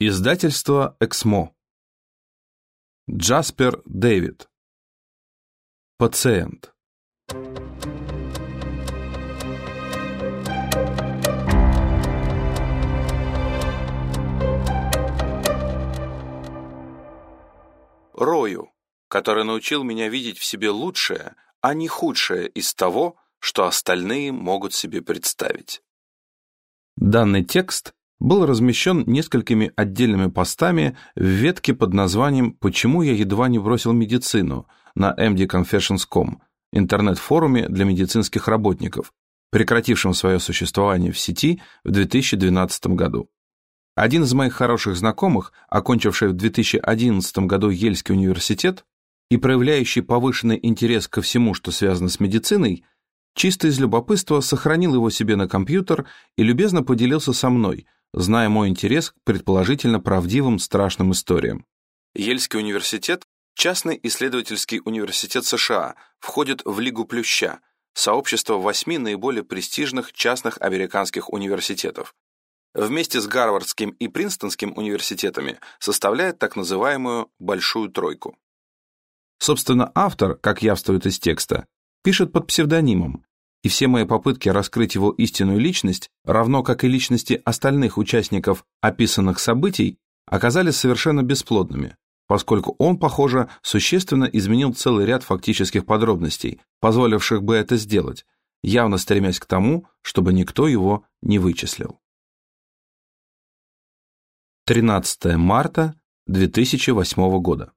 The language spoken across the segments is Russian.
Издательство «Эксмо». Джаспер Дэвид. Пациент. Рою, который научил меня видеть в себе лучшее, а не худшее из того, что остальные могут себе представить. Данный текст был размещен несколькими отдельными постами в ветке под названием «Почему я едва не бросил медицину» на mdconfessions.com, интернет-форуме для медицинских работников, прекратившем свое существование в сети в 2012 году. Один из моих хороших знакомых, окончивший в 2011 году Ельский университет и проявляющий повышенный интерес ко всему, что связано с медициной, чисто из любопытства сохранил его себе на компьютер и любезно поделился со мной – зная мой интерес к предположительно правдивым страшным историям. Ельский университет, частный исследовательский университет США, входит в Лигу Плюща, сообщество восьми наиболее престижных частных американских университетов. Вместе с Гарвардским и Принстонским университетами составляет так называемую «большую тройку». Собственно, автор, как явствует из текста, пишет под псевдонимом, и все мои попытки раскрыть его истинную личность, равно как и личности остальных участников описанных событий, оказались совершенно бесплодными, поскольку он, похоже, существенно изменил целый ряд фактических подробностей, позволивших бы это сделать, явно стремясь к тому, чтобы никто его не вычислил. 13 марта 2008 года.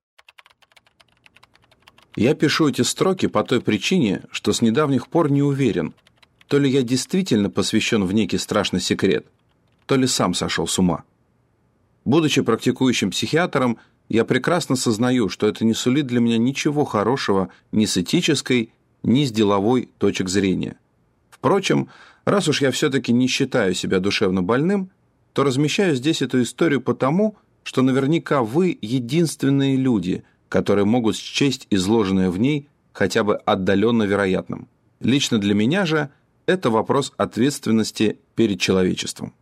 Я пишу эти строки по той причине, что с недавних пор не уверен, то ли я действительно посвящен в некий страшный секрет, то ли сам сошел с ума. Будучи практикующим психиатром, я прекрасно сознаю, что это не сулит для меня ничего хорошего ни с этической, ни с деловой точек зрения. Впрочем, раз уж я все-таки не считаю себя душевно больным, то размещаю здесь эту историю потому, что наверняка вы единственные люди – которые могут счесть изложенное в ней хотя бы отдаленно вероятным. Лично для меня же это вопрос ответственности перед человечеством.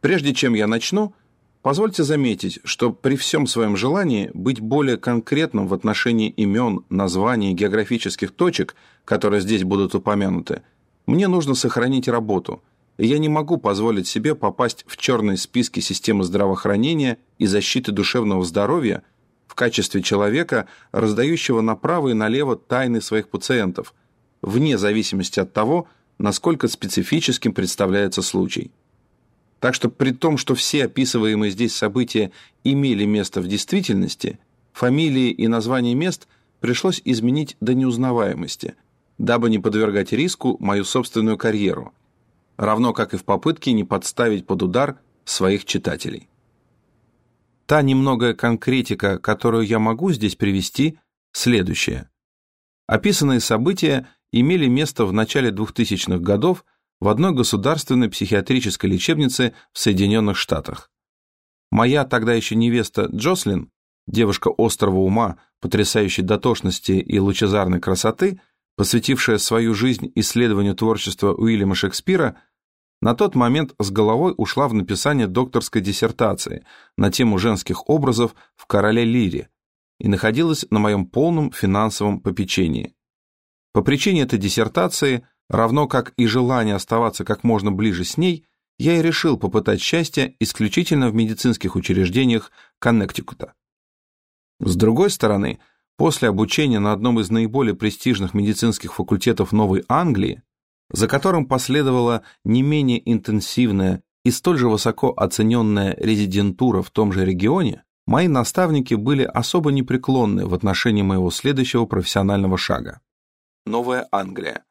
Прежде чем я начну, позвольте заметить, что при всем своем желании быть более конкретным в отношении имен, названий, географических точек, которые здесь будут упомянуты, мне нужно сохранить работу, и я не могу позволить себе попасть в черные списки системы здравоохранения и защиты душевного здоровья – в качестве человека, раздающего направо и налево тайны своих пациентов, вне зависимости от того, насколько специфическим представляется случай. Так что при том, что все описываемые здесь события имели место в действительности, фамилии и названия мест пришлось изменить до неузнаваемости, дабы не подвергать риску мою собственную карьеру, равно как и в попытке не подставить под удар своих читателей. Та немногое конкретика, которую я могу здесь привести, следующая. Описанные события имели место в начале 2000-х годов в одной государственной психиатрической лечебнице в Соединенных Штатах. Моя тогда еще невеста Джослин, девушка острого ума, потрясающей дотошности и лучезарной красоты, посвятившая свою жизнь исследованию творчества Уильяма Шекспира, на тот момент с головой ушла в написание докторской диссертации на тему женских образов в «Короле Лире» и находилась на моем полном финансовом попечении. По причине этой диссертации, равно как и желание оставаться как можно ближе с ней, я и решил попытать счастье исключительно в медицинских учреждениях Коннектикута. С другой стороны, после обучения на одном из наиболее престижных медицинских факультетов Новой Англии, за которым последовала не менее интенсивная и столь же высоко оцененная резидентура в том же регионе, мои наставники были особо непреклонны в отношении моего следующего профессионального шага. Новая Англия.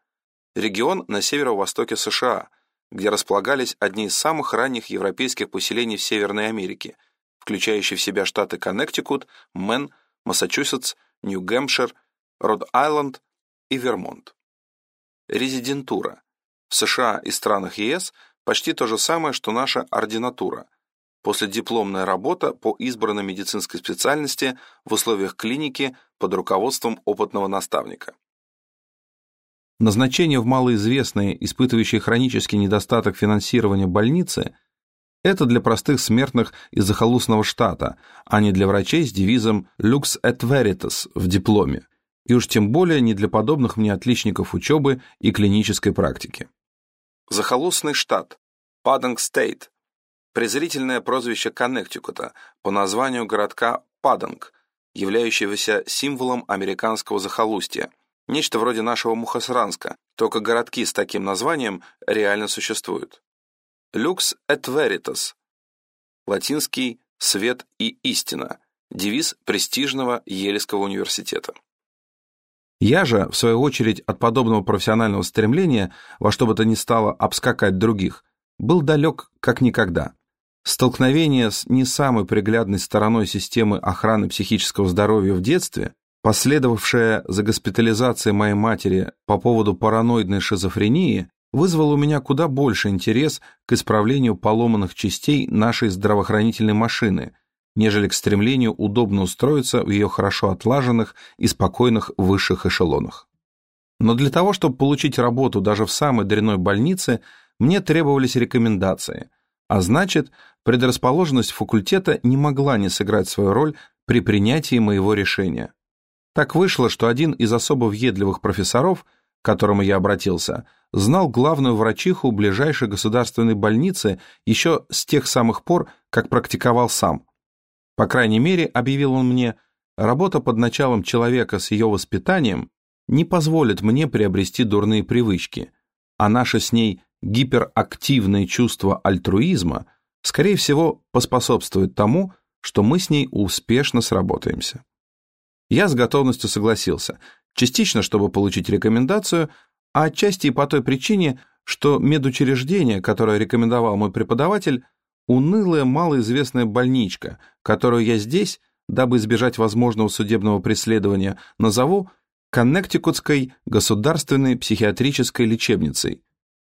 Регион на северо-востоке США, где располагались одни из самых ранних европейских поселений в Северной Америке, включающие в себя штаты Коннектикут, Мэн, Массачусетс, Нью-Гэмпшир, Род-Айленд и Вермонт. Резидентура. В США и странах ЕС почти то же самое, что наша ординатура. Последипломная работа по избранной медицинской специальности в условиях клиники под руководством опытного наставника. Назначение в малоизвестные, испытывающие хронический недостаток финансирования больницы Это для простых смертных из захолустного штата, а не для врачей с девизом «Lux et Veritas» в дипломе, и уж тем более не для подобных мне отличников учебы и клинической практики. Захолустный штат, Поданк Стейт, презрительное прозвище Коннектикута по названию городка Поданк, являющегося символом американского захолустья, нечто вроде нашего Мухосранска, только городки с таким названием реально существуют. Lux et Veritas, латинский «свет и истина», девиз престижного Ельского университета. Я же, в свою очередь, от подобного профессионального стремления во что бы то ни стало обскакать других, был далек как никогда. Столкновение с не самой приглядной стороной системы охраны психического здоровья в детстве, последовавшее за госпитализацией моей матери по поводу параноидной шизофрении, вызвало у меня куда больше интерес к исправлению поломанных частей нашей здравоохранительной машины, нежели к стремлению удобно устроиться в ее хорошо отлаженных и спокойных высших эшелонах. Но для того, чтобы получить работу даже в самой дрянной больнице, мне требовались рекомендации, а значит, предрасположенность факультета не могла не сыграть свою роль при принятии моего решения. Так вышло, что один из особо въедливых профессоров, к которому я обратился, знал главную врачиху ближайшей государственной больницы еще с тех самых пор, как практиковал сам. По крайней мере, объявил он мне, работа под началом человека с ее воспитанием не позволит мне приобрести дурные привычки, а наше с ней гиперактивное чувство альтруизма – скорее всего, поспособствует тому, что мы с ней успешно сработаемся. Я с готовностью согласился, частично, чтобы получить рекомендацию, а отчасти и по той причине, что медучреждение, которое рекомендовал мой преподаватель, унылая малоизвестная больничка, которую я здесь, дабы избежать возможного судебного преследования, назову Коннектикутской государственной психиатрической лечебницей,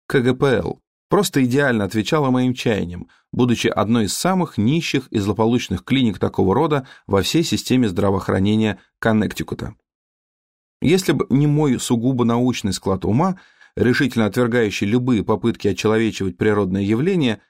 КГПЛ, просто идеально отвечала моим чаяниям, будучи одной из самых нищих и злополучных клиник такого рода во всей системе здравоохранения Коннектикута. Если бы не мой сугубо научный склад ума, решительно отвергающий любые попытки очеловечивать природное явление,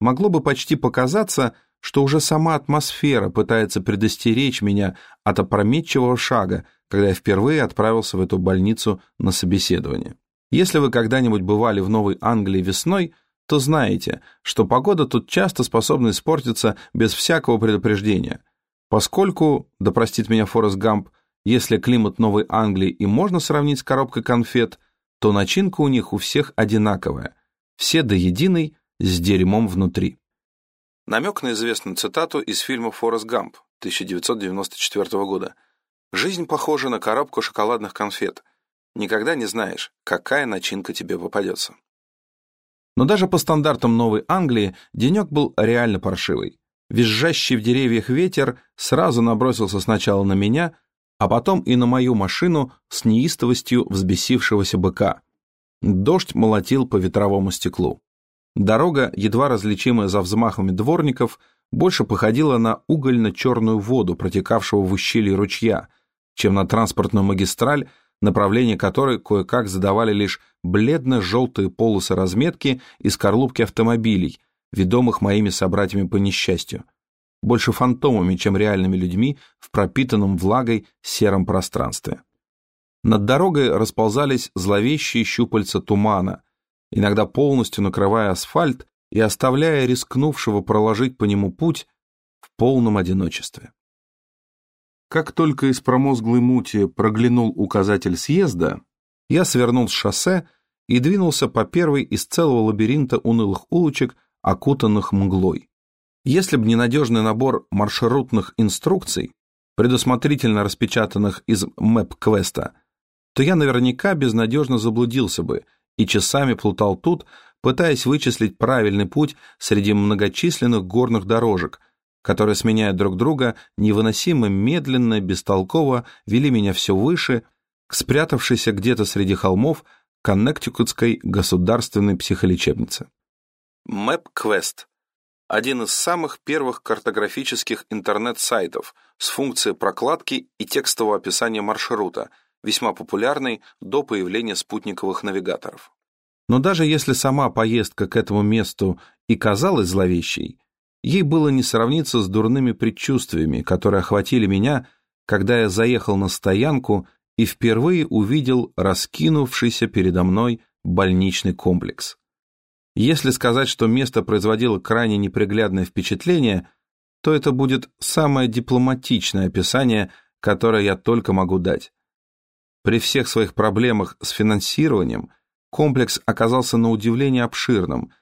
могло бы почти показаться, что уже сама атмосфера пытается предостеречь меня от опрометчивого шага, когда я впервые отправился в эту больницу на собеседование. Если вы когда-нибудь бывали в Новой Англии весной, то знаете, что погода тут часто способна испортиться без всякого предупреждения. Поскольку, да простит меня Форест Гамп, если климат Новой Англии и можно сравнить с коробкой конфет, то начинка у них у всех одинаковая, все до единой с дерьмом внутри. Намек на известную цитату из фильма «Форест Гамп» 1994 года. «Жизнь похожа на коробку шоколадных конфет – Никогда не знаешь, какая начинка тебе попадется. Но даже по стандартам Новой Англии денек был реально паршивый. Визжащий в деревьях ветер сразу набросился сначала на меня, а потом и на мою машину с неистовостью взбесившегося быка. Дождь молотил по ветровому стеклу. Дорога, едва различимая за взмахами дворников, больше походила на угольно-черную воду, протекавшего в ущелье ручья, чем на транспортную магистраль, направление которой кое-как задавали лишь бледно-желтые полосы разметки и скорлупки автомобилей, ведомых моими собратьями по несчастью, больше фантомами, чем реальными людьми в пропитанном влагой сером пространстве. Над дорогой расползались зловещие щупальца тумана, иногда полностью накрывая асфальт и оставляя рискнувшего проложить по нему путь в полном одиночестве. Как только из промозглой мути проглянул указатель съезда, я свернул с шоссе и двинулся по первой из целого лабиринта унылых улочек, окутанных мглой. Если бы не надежный набор маршрутных инструкций, предусмотрительно распечатанных из мэп-квеста, то я наверняка безнадежно заблудился бы и часами плутал тут, пытаясь вычислить правильный путь среди многочисленных горных дорожек – которые, сменяя друг друга, невыносимо медленно, бестолково вели меня все выше, к спрятавшейся где-то среди холмов Коннектикутской государственной психолечебнице. MapQuest – один из самых первых картографических интернет-сайтов с функцией прокладки и текстового описания маршрута, весьма популярный до появления спутниковых навигаторов. Но даже если сама поездка к этому месту и казалась зловещей, ей было не сравниться с дурными предчувствиями, которые охватили меня, когда я заехал на стоянку и впервые увидел раскинувшийся передо мной больничный комплекс. Если сказать, что место производило крайне неприглядное впечатление, то это будет самое дипломатичное описание, которое я только могу дать. При всех своих проблемах с финансированием комплекс оказался на удивление обширным,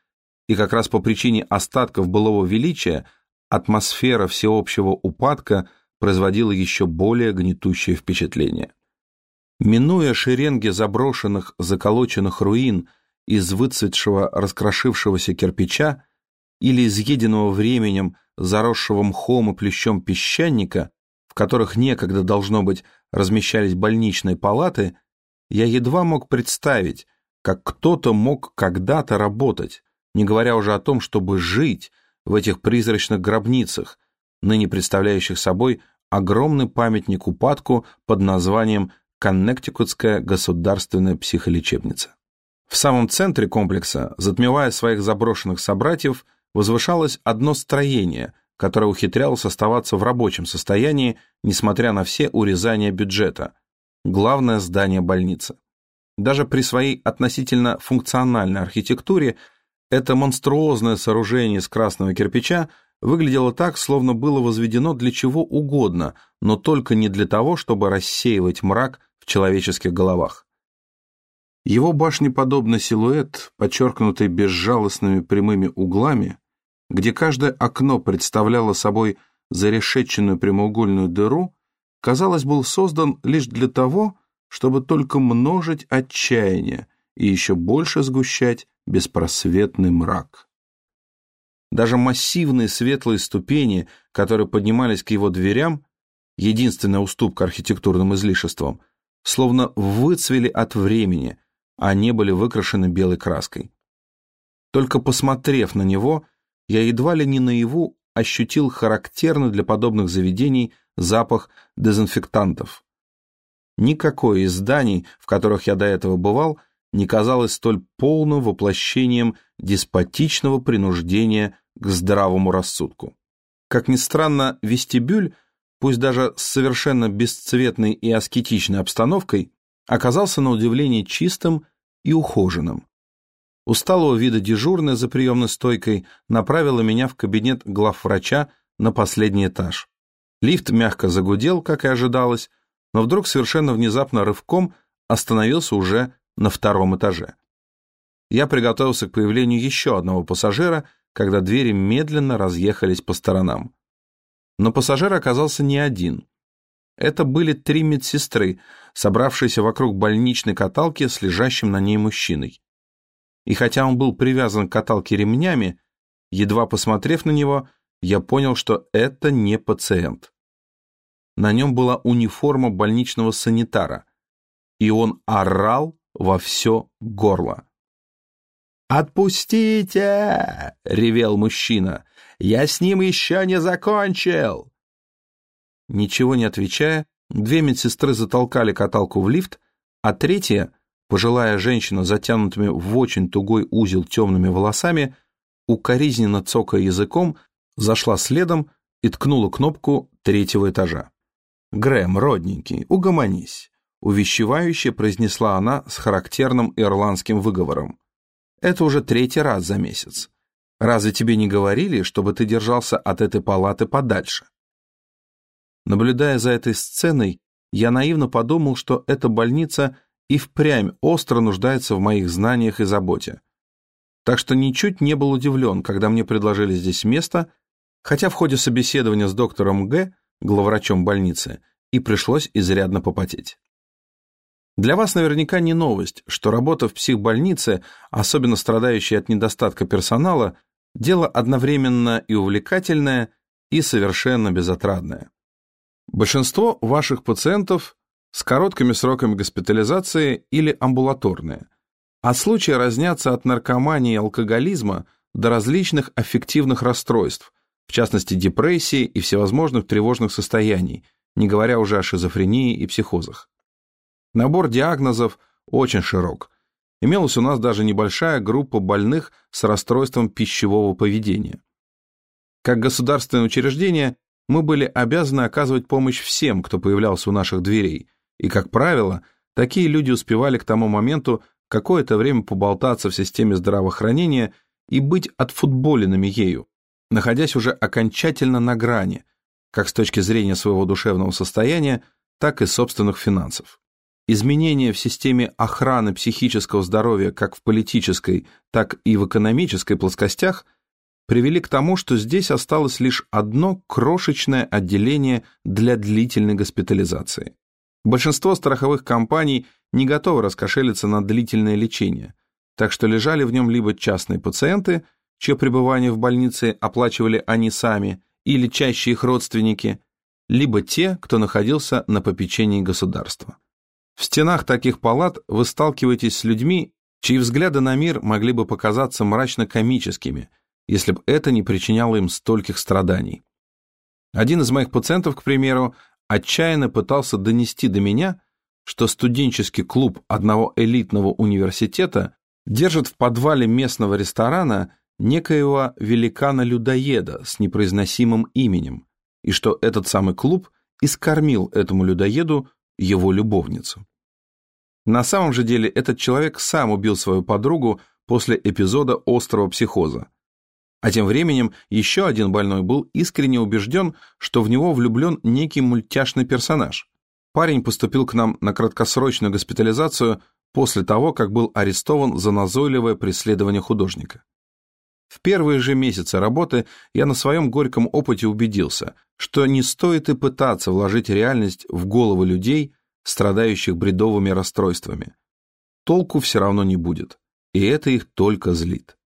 и как раз по причине остатков былого величия атмосфера всеобщего упадка производила еще более гнетущее впечатление. Минуя шеренги заброшенных, заколоченных руин из выцветшего, раскрошившегося кирпича или изъеденного временем, заросшего мхом и плющом песчаника, в которых некогда, должно быть, размещались больничные палаты, я едва мог представить, как кто-то мог когда-то работать, не говоря уже о том, чтобы жить в этих призрачных гробницах, ныне представляющих собой огромный памятник упадку под названием Коннектикутская государственная психолечебница. В самом центре комплекса, затмевая своих заброшенных собратьев, возвышалось одно строение, которое ухитрялось оставаться в рабочем состоянии, несмотря на все урезания бюджета. Главное здание больницы. Даже при своей относительно функциональной архитектуре это монструозное сооружение из красного кирпича выглядело так, словно было возведено для чего угодно, но только не для того, чтобы рассеивать мрак в человеческих головах. Его башнеподобный силуэт, подчеркнутый безжалостными прямыми углами, где каждое окно представляло собой зарешеченную прямоугольную дыру, казалось, был создан лишь для того, чтобы только множить отчаяние и еще больше сгущать беспросветный мрак. Даже массивные светлые ступени, которые поднимались к его дверям, единственная уступка архитектурным излишествам, словно выцвели от времени, а не были выкрашены белой краской. Только посмотрев на него, я едва ли не наяву ощутил характерный для подобных заведений запах дезинфектантов. Никакое из зданий, в которых я до этого бывал, не казалось столь полным воплощением деспотичного принуждения к здравому рассудку. Как ни странно, вестибюль, пусть даже с совершенно бесцветной и аскетичной обстановкой, оказался на удивление чистым и ухоженным. Усталого вида дежурная за приемной стойкой направила меня в кабинет главврача на последний этаж. Лифт мягко загудел, как и ожидалось, но вдруг совершенно внезапно рывком остановился уже на втором этаже. Я приготовился к появлению еще одного пассажира, когда двери медленно разъехались по сторонам. Но пассажир оказался не один. Это были три медсестры, собравшиеся вокруг больничной каталки с лежащим на ней мужчиной и хотя он был привязан к каталке ремнями, едва посмотрев на него, я понял, что это не пациент. На нем была униформа больничного санитара, и он орал во все горло. «Отпустите!» — ревел мужчина. «Я с ним еще не закончил!» Ничего не отвечая, две медсестры затолкали каталку в лифт, а третья Пожилая женщина, затянутыми в очень тугой узел темными волосами, укоризненно цокая языком, зашла следом и ткнула кнопку третьего этажа. «Грэм, родненький, угомонись», — увещевающе произнесла она с характерным ирландским выговором. «Это уже третий раз за месяц. Разве тебе не говорили, чтобы ты держался от этой палаты подальше?» Наблюдая за этой сценой, я наивно подумал, что эта больница и впрямь остро нуждается в моих знаниях и заботе. Так что ничуть не был удивлен, когда мне предложили здесь место, хотя в ходе собеседования с доктором Г., главврачом больницы, и пришлось изрядно попотеть. Для вас наверняка не новость, что работа в психбольнице, особенно страдающая от недостатка персонала, дело одновременно и увлекательное, и совершенно безотрадное. Большинство ваших пациентов с короткими сроками госпитализации или амбулаторные, а случаи разнятся от наркомании и алкоголизма до различных аффективных расстройств, в частности депрессии и всевозможных тревожных состояний, не говоря уже о шизофрении и психозах. Набор диагнозов очень широк, имелась у нас даже небольшая группа больных с расстройством пищевого поведения. Как государственное учреждение мы были обязаны оказывать помощь всем, кто появлялся у наших дверей, и, как правило, такие люди успевали к тому моменту какое-то время поболтаться в системе здравоохранения и быть отфутболенными ею, находясь уже окончательно на грани, как с точки зрения своего душевного состояния, так и собственных финансов. Изменения в системе охраны психического здоровья как в политической, так и в экономической плоскостях привели к тому, что здесь осталось лишь одно крошечное отделение для длительной госпитализации. Большинство страховых компаний не готовы раскошелиться на длительное лечение, так что лежали в нем либо частные пациенты, чье пребывание в больнице оплачивали они сами, или чаще их родственники, либо те, кто находился на попечении государства. В стенах таких палат вы сталкиваетесь с людьми, чьи взгляды на мир могли бы показаться мрачно-комическими, если бы это не причиняло им стольких страданий. Один из моих пациентов, к примеру, отчаянно пытался донести до меня, что студенческий клуб одного элитного университета держит в подвале местного ресторана некоего великана-людоеда с непроизносимым именем, и что этот самый клуб искормил этому людоеду его любовницу. На самом же деле этот человек сам убил свою подругу после эпизода острого психоза. А тем временем еще один больной был искренне убежден, что в него влюблен некий мультяшный персонаж. Парень поступил к нам на краткосрочную госпитализацию после того, как был арестован за назойливое преследование художника. В первые же месяцы работы я на своем горьком опыте убедился, что не стоит и пытаться вложить реальность в головы людей, страдающих бредовыми расстройствами. Толку все равно не будет, и это их только злит.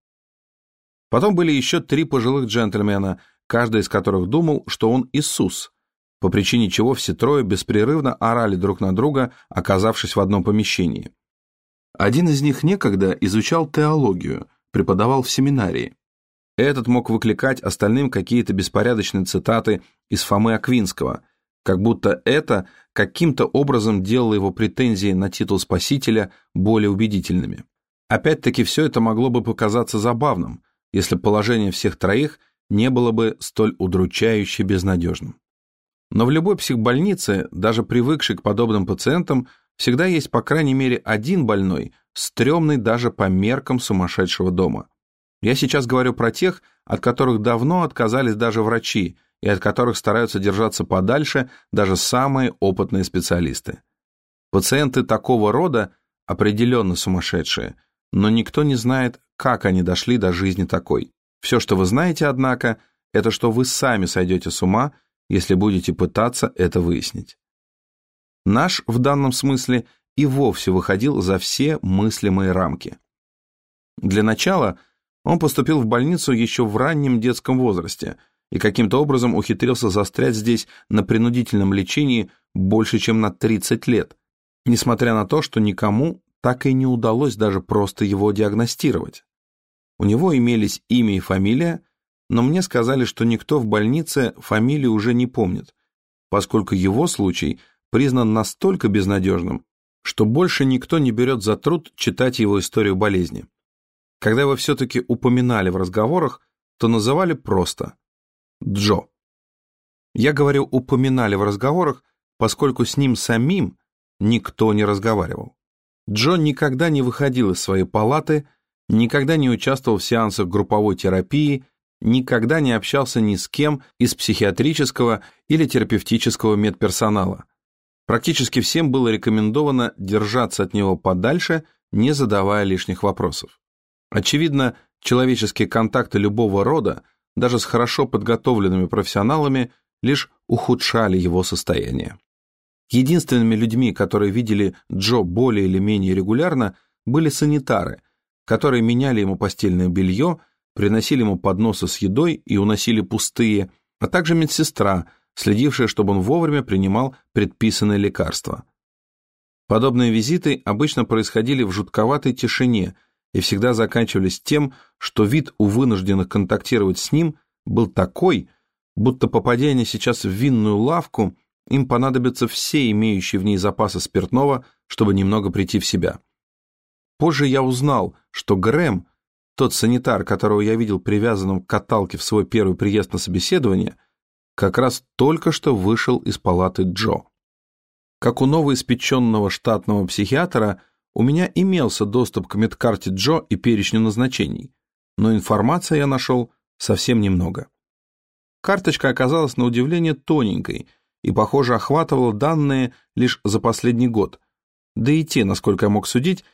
Потом были еще три пожилых джентльмена, каждый из которых думал, что он Иисус, по причине чего все трое беспрерывно орали друг на друга, оказавшись в одном помещении. Один из них некогда изучал теологию – преподавал в семинарии. Этот мог выкликать остальным какие-то беспорядочные цитаты из Фомы Аквинского, как будто это каким-то образом делало его претензии на титул спасителя более убедительными. Опять-таки все это могло бы показаться забавным, если положение всех троих не было бы столь удручающе безнадежным. Но в любой психбольнице, даже привыкшей к подобным пациентам, всегда есть по крайней мере один больной, стрёмный даже по меркам сумасшедшего дома. Я сейчас говорю про тех, от которых давно отказались даже врачи и от которых стараются держаться подальше даже самые опытные специалисты. Пациенты такого рода определенно сумасшедшие, но никто не знает, как они дошли до жизни такой. Все, что вы знаете, однако, это что вы сами сойдете с ума, если будете пытаться это выяснить. Наш, в данном смысле, и вовсе выходил за все мыслимые рамки. Для начала он поступил в больницу еще в раннем детском возрасте и каким-то образом ухитрился застрять здесь на принудительном лечении больше, чем на 30 лет, несмотря на то, что никому так и не удалось даже просто его диагностировать. У него имелись имя и фамилия, но мне сказали, что никто в больнице фамилию уже не помнит, поскольку его случай признан настолько безнадежным, что больше никто не берет за труд читать его историю болезни. Когда его все-таки упоминали в разговорах, то называли просто Джо. Я говорю «упоминали в разговорах», поскольку с ним самим никто не разговаривал. Джо никогда не выходил из своей палаты, никогда не участвовал в сеансах групповой терапии, никогда не общался ни с кем из психиатрического или терапевтического медперсонала. Практически всем было рекомендовано держаться от него подальше, не задавая лишних вопросов. Очевидно, человеческие контакты любого рода, даже с хорошо подготовленными профессионалами, лишь ухудшали его состояние. Единственными людьми, которые видели Джо более или менее регулярно, были санитары, которые меняли ему постельное белье, приносили ему подносы с едой и уносили пустые, а также медсестра, следившая, чтобы он вовремя принимал предписанные лекарства. Подобные визиты обычно происходили в жутковатой тишине и всегда заканчивались тем, что вид у вынужденных контактировать с ним был такой, будто попадя они сейчас в винную лавку, им понадобятся все имеющие в ней запасы спиртного, чтобы немного прийти в себя. Позже я узнал, что Грэм, тот санитар, которого я видел привязанным к каталке в свой первый приезд на собеседование, как раз только что вышел из палаты Джо. Как у новоиспеченного штатного психиатра, у меня имелся доступ к медкарте Джо и перечню назначений, но информации я нашел совсем немного. Карточка оказалась на удивление тоненькой и, похоже, охватывала данные лишь за последний год, да и те, насколько я мог судить,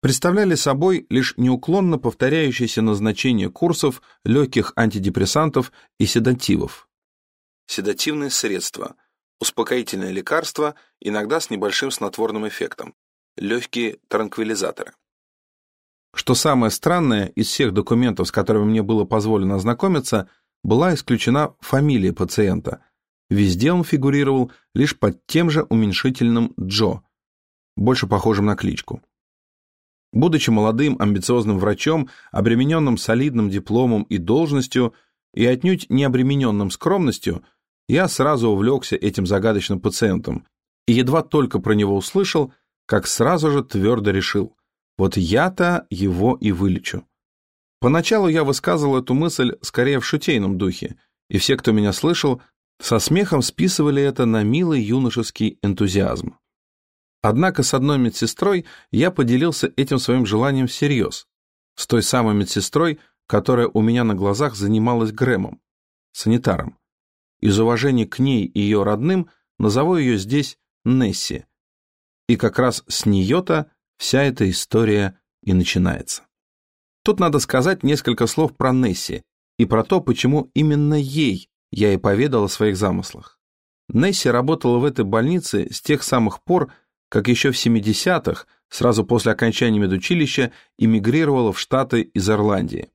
представляли собой лишь неуклонно повторяющееся назначение курсов легких антидепрессантов и седативов. Седативные средства – успокоительное лекарство, иногда с небольшим снотворным эффектом, легкие транквилизаторы. Что самое странное, из всех документов, с которыми мне было позволено ознакомиться, была исключена фамилия пациента. Везде он фигурировал лишь под тем же уменьшительным Джо, больше похожим на кличку. Будучи молодым, амбициозным врачом, обремененным солидным дипломом и должностью, и отнюдь не обремененным скромностью, я сразу увлекся этим загадочным пациентом, и едва только про него услышал, как сразу же твердо решил, вот я-то его и вылечу. Поначалу я высказывал эту мысль скорее в шутейном духе, и все, кто меня слышал, со смехом списывали это на милый юношеский энтузиазм. Однако с одной медсестрой я поделился этим своим желанием всерьез. С той самой медсестрой, которая у меня на глазах занималась Грэмом, санитаром. Из уважения к ней и ее родным назову ее здесь Несси. И как раз с нее-то вся эта история и начинается. Тут надо сказать несколько слов про Несси и про то, почему именно ей я и поведал о своих замыслах. Несси работала в этой больнице с тех самых пор, как еще в 70-х, сразу после окончания медучилища, эмигрировала в Штаты из Ирландии.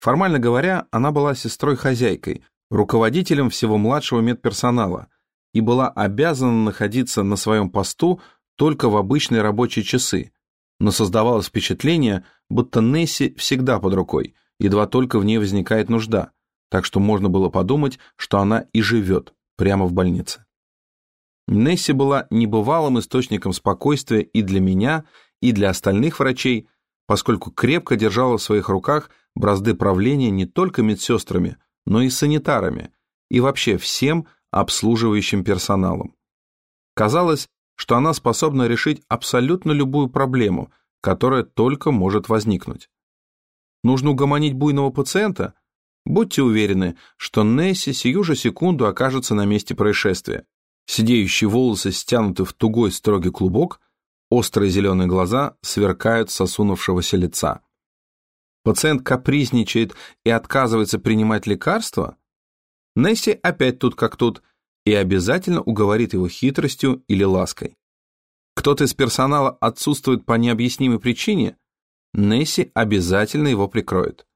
Формально говоря, она была сестрой-хозяйкой, руководителем всего младшего медперсонала и была обязана находиться на своем посту только в обычные рабочие часы, но создавалось впечатление, будто Несси всегда под рукой, едва только в ней возникает нужда, так что можно было подумать, что она и живет прямо в больнице. Несси была небывалым источником спокойствия и для меня, и для остальных врачей, поскольку крепко держала в своих руках бразды правления не только медсестрами, но и санитарами, и вообще всем обслуживающим персоналом. Казалось, что она способна решить абсолютно любую проблему, которая только может возникнуть. Нужно угомонить буйного пациента? Будьте уверены, что Несси сию же секунду окажется на месте происшествия. Сидеющие волосы стянуты в тугой строгий клубок, острые зеленые глаза сверкают с осунувшегося лица. Пациент капризничает и отказывается принимать лекарства? Несси опять тут как тут и обязательно уговорит его хитростью или лаской. Кто-то из персонала отсутствует по необъяснимой причине? Несси обязательно его прикроет.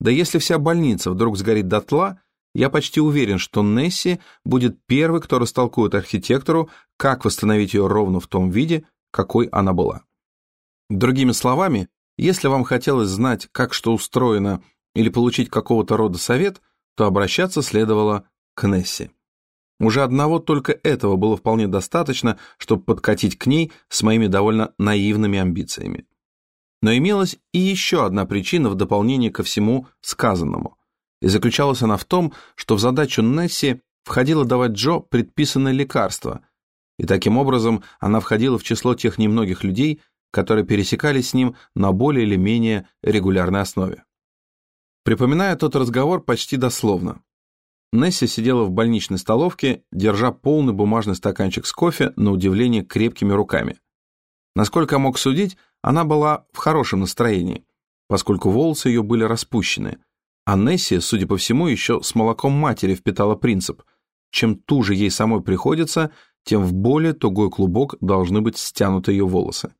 Да если вся больница вдруг сгорит дотла, я почти уверен, что Несси будет первый, кто растолкует архитектору, как восстановить ее ровно в том виде, какой она была. Другими словами, если вам хотелось знать, как что устроено, или получить какого-то рода совет, то обращаться следовало к Несси. Уже одного только этого было вполне достаточно, чтобы подкатить к ней с моими довольно наивными амбициями. Но имелась и еще одна причина в дополнение ко всему сказанному – и заключалась она в том, что в задачу Несси входило давать Джо предписанное лекарство, и таким образом она входила в число тех немногих людей, которые пересекались с ним на более или менее регулярной основе. Припоминая тот разговор почти дословно. Несси сидела в больничной столовке, держа полный бумажный стаканчик с кофе, на удивление крепкими руками. Насколько мог судить, она была в хорошем настроении, поскольку волосы ее были распущены, а Несси, судя по всему, еще с молоком матери впитала принцип. Чем туже ей самой приходится, тем в более тугой клубок должны быть стянуты ее волосы.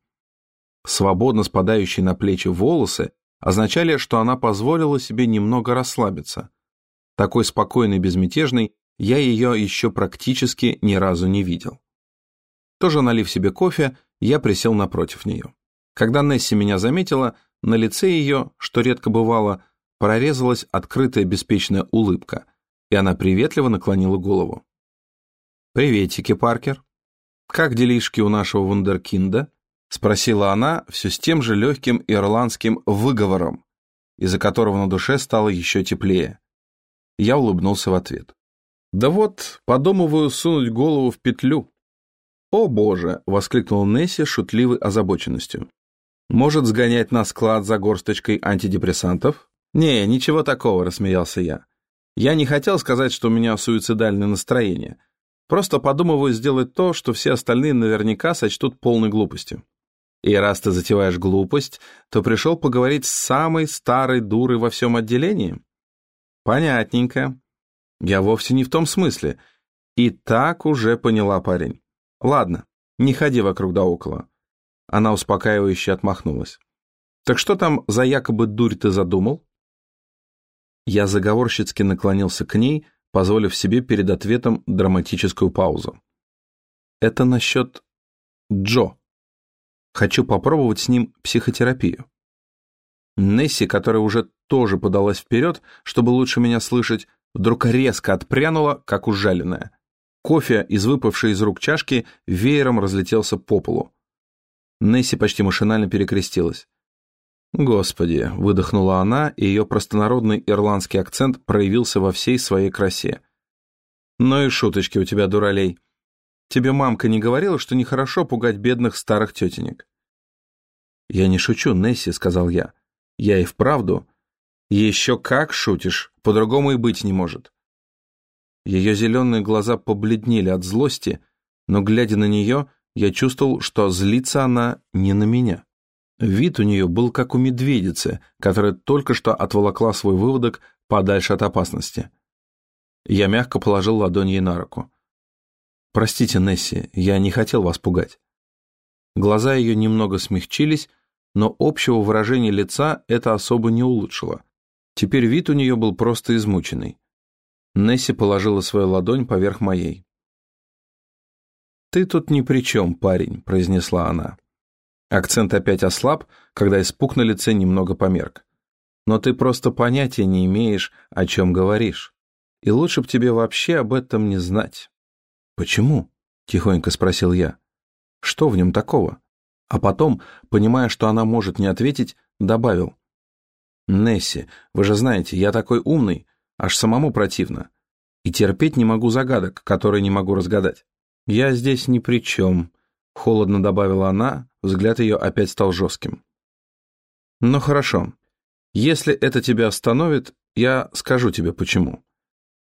Свободно спадающие на плечи волосы означали, что она позволила себе немного расслабиться. Такой спокойной и безмятежной я ее еще практически ни разу не видел. Тоже налив себе кофе, я присел напротив нее. Когда Несси меня заметила, на лице ее, что редко бывало, прорезалась открытая беспечная улыбка, и она приветливо наклонила голову. «Приветики, Паркер. Как делишки у нашего вундеркинда?» — Спросила она все с тем же легким ирландским выговором, из-за которого на душе стало еще теплее. Я улыбнулся в ответ. «Да вот, подумываю сунуть голову в петлю». «О боже!» — воскликнул Несси шутливой озабоченностью. «Может, сгонять на склад за горсточкой антидепрессантов?» «Не, ничего такого», — рассмеялся я. «Я не хотел сказать, что у меня суицидальное настроение. Просто подумываю сделать то, что все остальные наверняка сочтут полной глупостью». И раз ты затеваешь глупость, то пришел поговорить с самой старой дурой во всем отделении? Понятненько. Я вовсе не в том смысле. И так уже поняла парень. Ладно, не ходи вокруг да около. Она успокаивающе отмахнулась. Так что там за якобы дурь ты задумал? Я заговорщицки наклонился к ней, позволив себе перед ответом драматическую паузу. Это насчет Джо. Хочу попробовать с ним психотерапию. Несси, которая уже тоже подалась вперед, чтобы лучше меня слышать, вдруг резко отпрянула, как ужаленная. Кофе, из выпавшей из рук чашки, веером разлетелся по полу. Несси почти машинально перекрестилась. «Господи!» — выдохнула она, и ее простонародный ирландский акцент проявился во всей своей красе. «Ну и шуточки у тебя, дуралей. Тебе мамка не говорила, что нехорошо пугать бедных старых тетенек?» «Я не шучу, Несси», — сказал я. «Я и вправду». «Еще как шутишь, по-другому и быть не может». Ее зеленые глаза побледнели от злости, но, глядя на нее, я чувствовал, что злится она не на меня. Вид у нее был как у медведицы, которая только что отволокла свой выводок подальше от опасности. Я мягко положил ладонь ей на руку. «Простите, Несси, я не хотел вас пугать». Глаза ее немного смягчились, но общего выражения лица это особо не улучшило. Теперь вид у нее был просто измученный. Несси положила свою ладонь поверх моей. «Ты тут ни при чем, парень», — произнесла она. Акцент опять ослаб, когда испуг на лице немного померк. «Но ты просто понятия не имеешь, о чем говоришь. И лучше б тебе вообще об этом не знать». «Почему?» — тихонько спросил я. «Что в нем такого?» А потом, понимая, что она может не ответить, добавил. «Несси, вы же знаете, я такой умный, аж самому противно. И терпеть не могу загадок, которые не могу разгадать. Я здесь ни при чем», — холодно добавила она, взгляд ее опять стал жестким. «Ну хорошо. Если это тебя остановит, я скажу тебе почему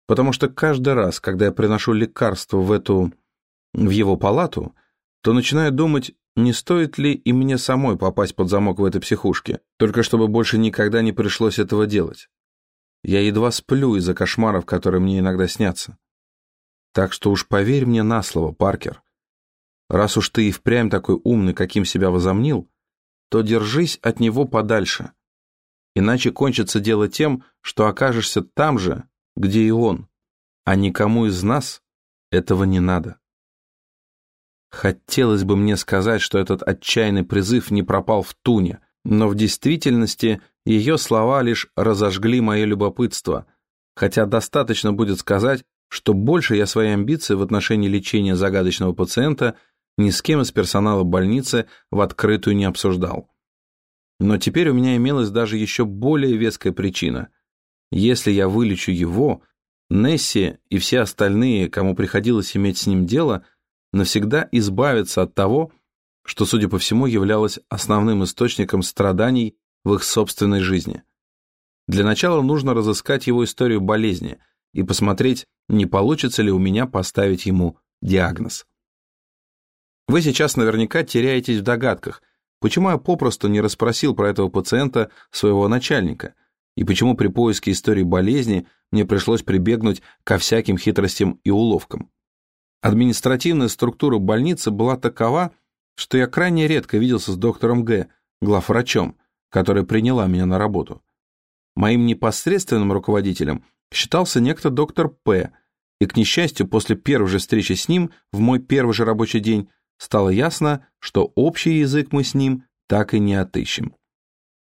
потому что каждый раз, когда я приношу лекарство в эту... в его палату, то начинаю думать, не стоит ли и мне самой попасть под замок в этой психушке, только чтобы больше никогда не пришлось этого делать. Я едва сплю из-за кошмаров, которые мне иногда снятся. Так что уж поверь мне на слово, Паркер. Раз уж ты и впрямь такой умный, каким себя возомнил, то держись от него подальше. Иначе кончится дело тем, что окажешься там же, где и он, а никому из нас этого не надо. Хотелось бы мне сказать, что этот отчаянный призыв не пропал в туне, но в действительности ее слова лишь разожгли мое любопытство, хотя достаточно будет сказать, что больше я свои амбиции в отношении лечения загадочного пациента ни с кем из персонала больницы в открытую не обсуждал. Но теперь у меня имелась даже еще более веская причина. Если я вылечу его, Несси и все остальные, кому приходилось иметь с ним дело, навсегда избавятся от того, что, судя по всему, являлось основным источником страданий в их собственной жизни. Для начала нужно разыскать его историю болезни и посмотреть, не получится ли у меня поставить ему диагноз. Вы сейчас наверняка теряетесь в догадках, почему я попросту не расспросил про этого пациента своего начальника – и почему при поиске истории болезни мне пришлось прибегнуть ко всяким хитростям и уловкам. Административная структура больницы была такова, что я крайне редко виделся с доктором Г., главврачом, которая приняла меня на работу. Моим непосредственным руководителем считался некто доктор П., и, к несчастью, после первой же встречи с ним в мой первый же рабочий день стало ясно, что общий язык мы с ним так и не отыщем.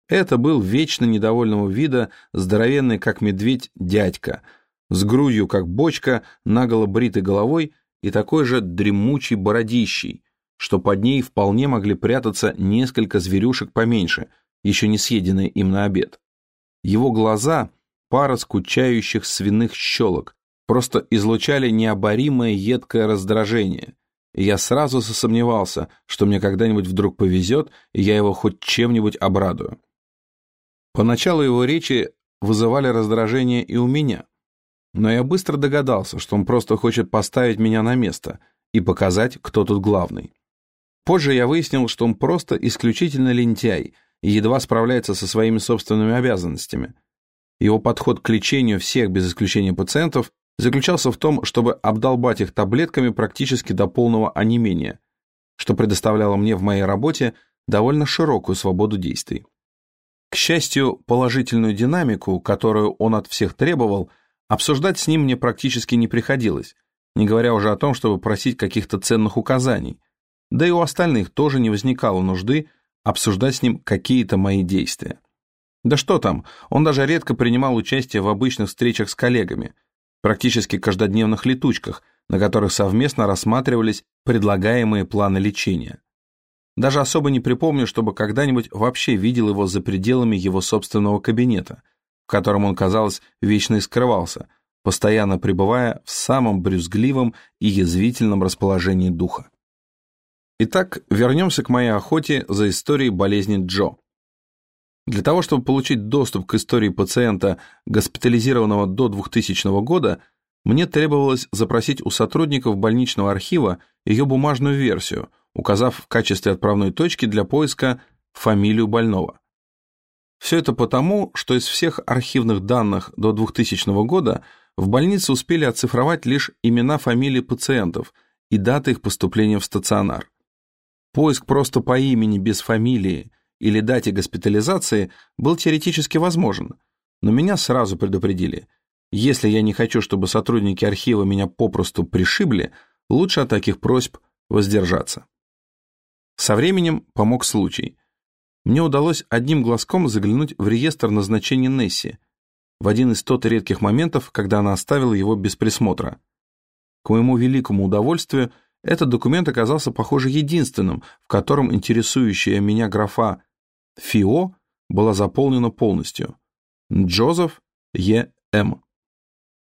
Это был вечно недовольного вида, здоровенный как медведь дядька, с грудью как бочка, наголо бритой головой и такой же дремучий бородищей, что под ней вполне могли прятаться несколько зверюшек поменьше, еще не съеденные им на обед. Его глаза, пара скучающих свиных щелок, просто излучали необоримое едкое раздражение, и я сразу засомневался, что мне когда-нибудь вдруг повезет, и я его хоть чем-нибудь обрадую. Поначалу его речи вызывали раздражение и у меня, но я быстро догадался, что он просто хочет поставить меня на место и показать, кто тут главный. Позже я выяснил, что он просто исключительно лентяй и едва справляется со своими собственными обязанностями. Его подход к лечению всех без исключения пациентов заключался в том, чтобы обдолбать их таблетками практически до полного онемения, что предоставляло мне в моей работе довольно широкую свободу действий. К счастью, положительную динамику, которую он от всех требовал, обсуждать с ним мне практически не приходилось, не говоря уже о том, чтобы просить каких-то ценных указаний, да и у остальных тоже не возникало нужды обсуждать с ним какие-то мои действия. Да что там, он даже редко принимал участие в обычных встречах с коллегами – практически каждодневных летучках, на которых совместно рассматривались предлагаемые планы лечения. Даже особо не припомню, чтобы когда-нибудь вообще видел его за пределами его собственного кабинета, в котором он, казалось, вечно и скрывался, постоянно пребывая в самом брюзгливом и язвительном расположении духа. Итак, вернемся к моей охоте за историей болезни Джо. Для того, чтобы получить доступ к истории пациента, госпитализированного до 2000 года, мне требовалось запросить у сотрудников больничного архива ее бумажную версию, указав в качестве отправной точки для поиска фамилию больного. Все это потому, что из всех архивных данных до 2000 года в больнице успели оцифровать лишь имена фамилии пациентов и даты их поступления в стационар. Поиск просто по имени без фамилии или дате госпитализации был теоретически возможен, но меня сразу предупредили. Если я не хочу, чтобы сотрудники архива меня попросту пришибли, лучше от таких просьб воздержаться. Со временем помог случай. Мне удалось одним глазком заглянуть в реестр назначений Несси, в один из тот редких моментов, когда она оставила его без присмотра. К моему великому удовольствию, этот документ оказался, похоже, единственным, в котором интересующая меня графа «ФИО» была заполнена полностью. Джозеф Е. М.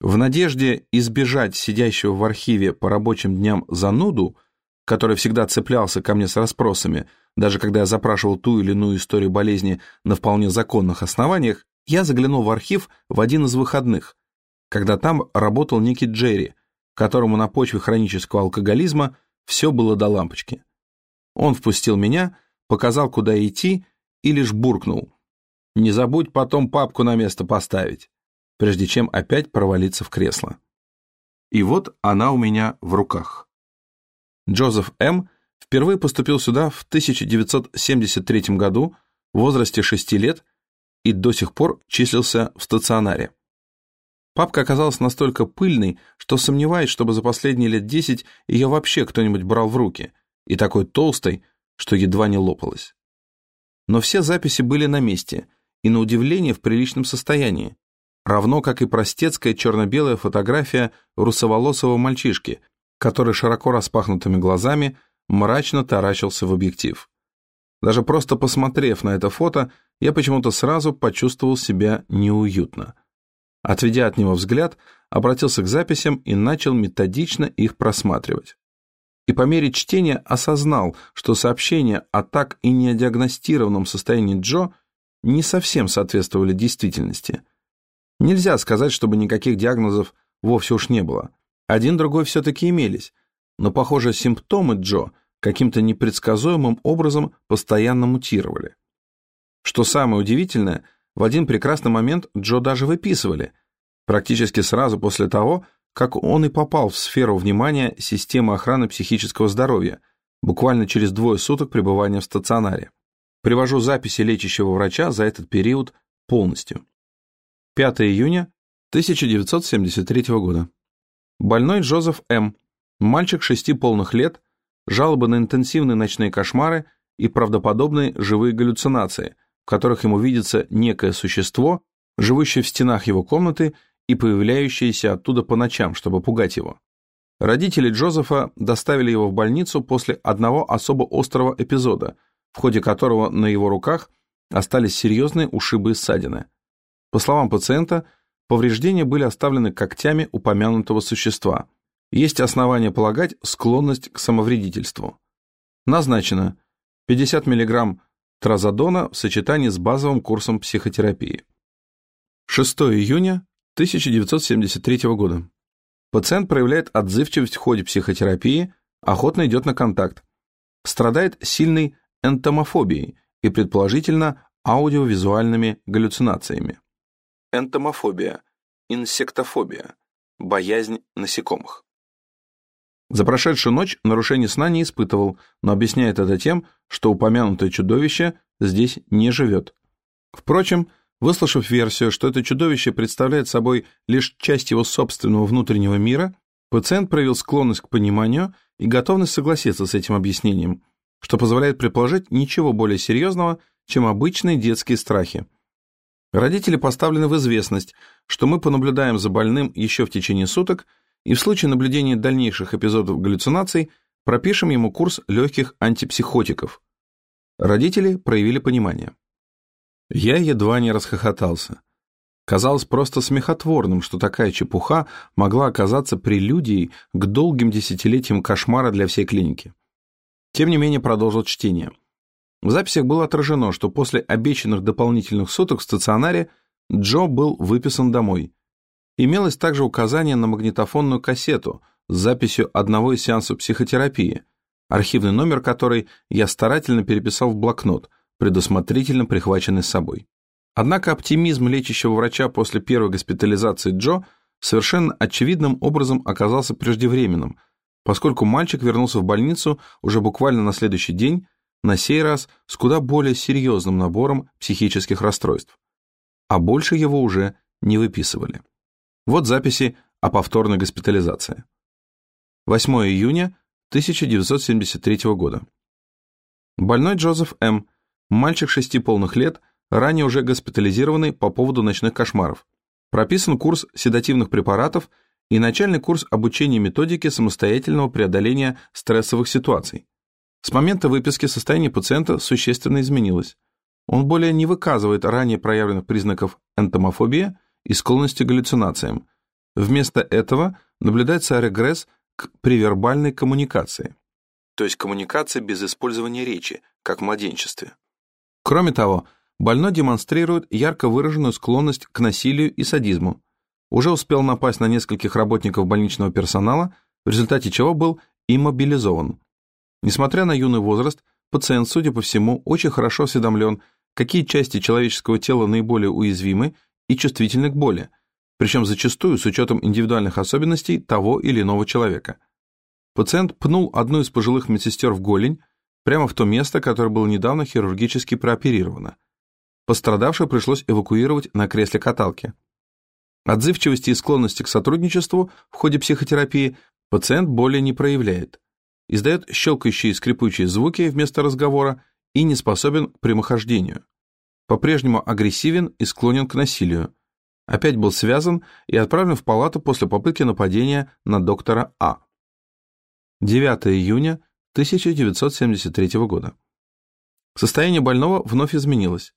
В надежде избежать сидящего в архиве по рабочим дням зануду, который всегда цеплялся ко мне с расспросами, даже когда я запрашивал ту или иную историю болезни на вполне законных основаниях, я заглянул в архив в один из выходных, когда там работал некий Джерри, которому на почве хронического алкоголизма все было до лампочки. Он впустил меня, показал, куда идти, и лишь буркнул. «Не забудь потом папку на место поставить», прежде чем опять провалиться в кресло. И вот она у меня в руках. Джозеф М. впервые поступил сюда в 1973 году в возрасте 6 лет и до сих пор числился в стационаре. Папка оказалась настолько пыльной, что сомневаюсь, чтобы за последние лет десять ее вообще кто-нибудь брал в руки, и такой толстой, что едва не лопалась. Но все записи были на месте, и на удивление в приличном состоянии, равно как и простецкая черно-белая фотография русоволосого мальчишки, который широко распахнутыми глазами мрачно таращился в объектив. Даже просто посмотрев на это фото, я почему-то сразу почувствовал себя неуютно. Отведя от него взгляд, обратился к записям и начал методично их просматривать. И по мере чтения осознал, что сообщения о так и не диагностированном состоянии Джо не совсем соответствовали действительности. Нельзя сказать, чтобы никаких диагнозов вовсе уж не было. Один-другой все-таки имелись, но, похоже, симптомы Джо каким-то непредсказуемым образом постоянно мутировали. Что самое удивительное – в один прекрасный момент Джо даже выписывали, практически сразу после того, как он и попал в сферу внимания системы охраны психического здоровья, буквально через двое суток пребывания в стационаре. Привожу записи лечащего врача за этот период полностью. 5 июня 1973 года. Больной Джозеф М., мальчик шести полных лет, жалобы на интенсивные ночные кошмары и правдоподобные живые галлюцинации, в которых ему видится некое существо, живущее в стенах его комнаты и появляющееся оттуда по ночам, чтобы пугать его. Родители Джозефа доставили его в больницу после одного особо острого эпизода, в ходе которого на его руках остались серьезные ушибы и ссадины. По словам пациента, повреждения были оставлены когтями упомянутого существа. Есть основания полагать склонность к самовредительству. Назначено 50 мг тразодона в сочетании с базовым курсом психотерапии. 6 июня 1973 года. Пациент проявляет отзывчивость в ходе психотерапии, охотно идет на контакт. Страдает сильной энтомофобией и, предположительно, аудиовизуальными галлюцинациями. Энтомофобия, инсектофобия, боязнь насекомых. За прошедшую ночь нарушений сна не испытывал, но объясняет это тем, что упомянутое чудовище здесь не живет. Впрочем, Выслушав версию, что это чудовище представляет собой лишь часть его собственного внутреннего мира, пациент проявил склонность к пониманию и готовность согласиться с этим объяснением, что позволяет предположить ничего более серьезного, чем обычные детские страхи. Родители поставлены в известность, что мы понаблюдаем за больным еще в течение суток и в случае наблюдения дальнейших эпизодов галлюцинаций пропишем ему курс легких антипсихотиков. Родители проявили понимание. Я едва не расхохотался. Казалось просто смехотворным, что такая чепуха могла оказаться прелюдией к долгим десятилетиям кошмара для всей клиники. Тем не менее продолжил чтение. В записях было отражено, что после обещанных дополнительных суток в стационаре Джо был выписан домой. Имелось также указание на магнитофонную кассету с записью одного из сеансов психотерапии, архивный номер которой я старательно переписал в блокнот – предусмотрительно прихваченный с собой. Однако оптимизм лечащего врача после первой госпитализации Джо совершенно очевидным образом оказался преждевременным, поскольку мальчик вернулся в больницу уже буквально на следующий день, на сей раз с куда более серьезным набором психических расстройств. А больше его уже не выписывали. Вот записи о повторной госпитализации. 8 июня 1973 года. Больной Джозеф М. Мальчик шести полных лет, ранее уже госпитализированный по поводу ночных кошмаров. Прописан курс седативных препаратов и начальный курс обучения методике самостоятельного преодоления стрессовых ситуаций. С момента выписки состояние пациента существенно изменилось. Он более не выказывает ранее проявленных признаков энтомофобии и склонности к галлюцинациям. Вместо этого наблюдается регресс к привербальной коммуникации, то есть коммуникация без использования речи, как в младенчестве. Кроме того, больной демонстрирует ярко выраженную склонность к насилию и садизму. Уже успел напасть на нескольких работников больничного персонала, в результате чего был иммобилизован. Несмотря на юный возраст, пациент, судя по всему, очень хорошо осведомлен, какие части человеческого тела наиболее уязвимы и чувствительны к боли, причем зачастую с учетом индивидуальных особенностей того или иного человека. Пациент пнул одну из пожилых медсестер в голень, прямо в то место, которое было недавно хирургически прооперировано. Пострадавшего пришлось эвакуировать на кресле каталки. Отзывчивости и склонности к сотрудничеству в ходе психотерапии пациент более не проявляет. Издает щелкающие и скрипучие звуки вместо разговора и не способен к прямохождению. По-прежнему агрессивен и склонен к насилию. Опять был связан и отправлен в палату после попытки нападения на доктора А. 9 июня 1973 года. Состояние больного вновь изменилось.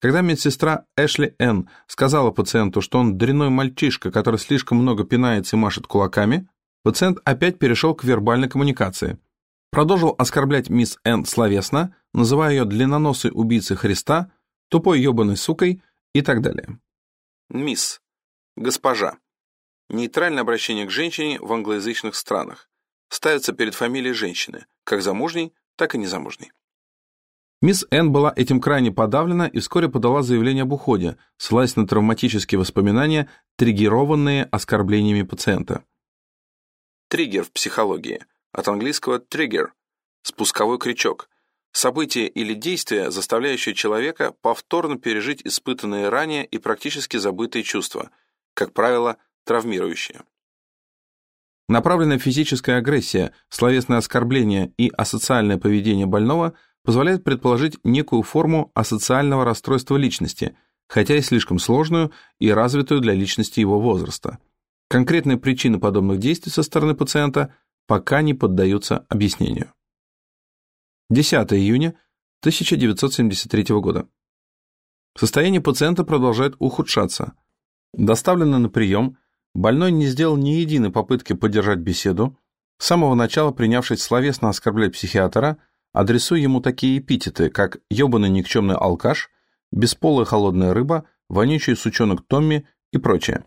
Когда медсестра Эшли Н. сказала пациенту, что он дрянной мальчишка, который слишком много пинается и машет кулаками, пациент опять перешел к вербальной коммуникации. Продолжил оскорблять мисс Н. словесно, называя ее длинноносой убийцей Христа, тупой ебаной сукой и так далее. Мисс. Госпожа. Нейтральное обращение к женщине в англоязычных странах ставится перед фамилией женщины, как замужней, так и незамужней. Мисс Н была этим крайне подавлена и вскоре подала заявление об уходе, ссылаясь на травматические воспоминания, триггерованные оскорблениями пациента. Триггер в психологии. От английского trigger – спусковой крючок. Событие или действие, заставляющее человека повторно пережить испытанные ранее и практически забытые чувства, как правило, травмирующие. Направленная физическая агрессия, словесное оскорбление и асоциальное поведение больного позволяет предположить некую форму асоциального расстройства личности, хотя и слишком сложную и развитую для личности его возраста. Конкретные причины подобных действий со стороны пациента пока не поддаются объяснению. 10 июня 1973 года. Состояние пациента продолжает ухудшаться. Доставленный на прием, больной не сделал ни единой попытки поддержать беседу, с самого начала принявшись словесно оскорблять психиатра, адресуя ему такие эпитеты, как «ебаный никчемный алкаш», «бесполая холодная рыба», «вонючий сучонок Томми» и прочее.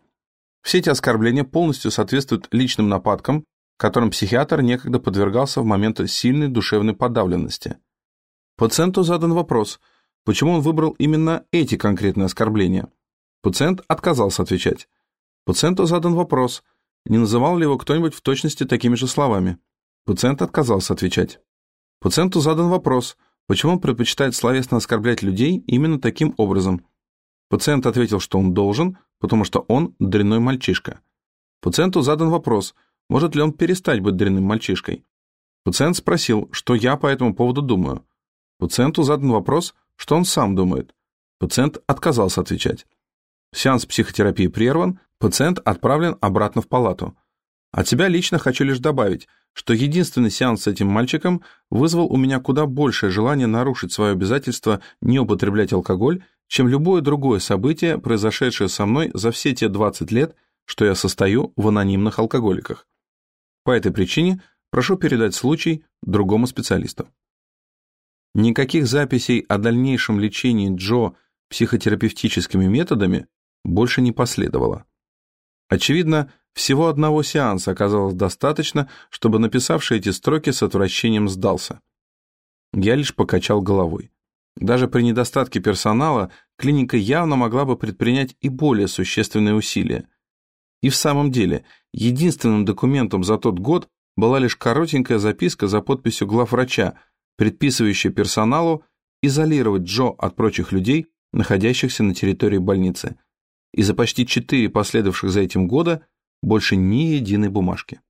Все эти оскорбления полностью соответствуют личным нападкам, которым психиатр некогда подвергался в момент сильной душевной подавленности. Пациенту задан вопрос, почему он выбрал именно эти конкретные оскорбления. Пациент отказался отвечать. Пациенту задан вопрос, не называл ли его кто-нибудь в точности такими же словами. Пациент отказался отвечать. Пациенту задан вопрос, почему он предпочитает словесно оскорблять людей именно таким образом. Пациент ответил, что он должен, потому что он дрянной мальчишка. Пациенту задан вопрос, может ли он перестать быть дрянным мальчишкой? Пациент спросил, что я по этому поводу думаю. Пациенту задан вопрос, что он сам думает. Пациент отказался отвечать. Сеанс психотерапии прерван, пациент отправлен обратно в палату. От себя лично хочу лишь добавить, что единственный сеанс с этим мальчиком вызвал у меня куда большее желание нарушить свое обязательство не употреблять алкоголь, чем любое другое событие, произошедшее со мной за все те 20 лет, что я состою в анонимных алкоголиках. По этой причине прошу передать случай другому специалисту. Никаких записей о дальнейшем лечении Джо психотерапевтическими методами больше не последовало. Очевидно, всего одного сеанса оказалось достаточно, чтобы написавший эти строки с отвращением сдался. Я лишь покачал головой. Даже при недостатке персонала клиника явно могла бы предпринять и более существенные усилия. И в самом деле, единственным документом за тот год была лишь коротенькая записка за подписью главврача, предписывающая персоналу изолировать Джо от прочих людей, находящихся на территории больницы. И за почти четыре последовавших за этим года больше ни единой бумажки.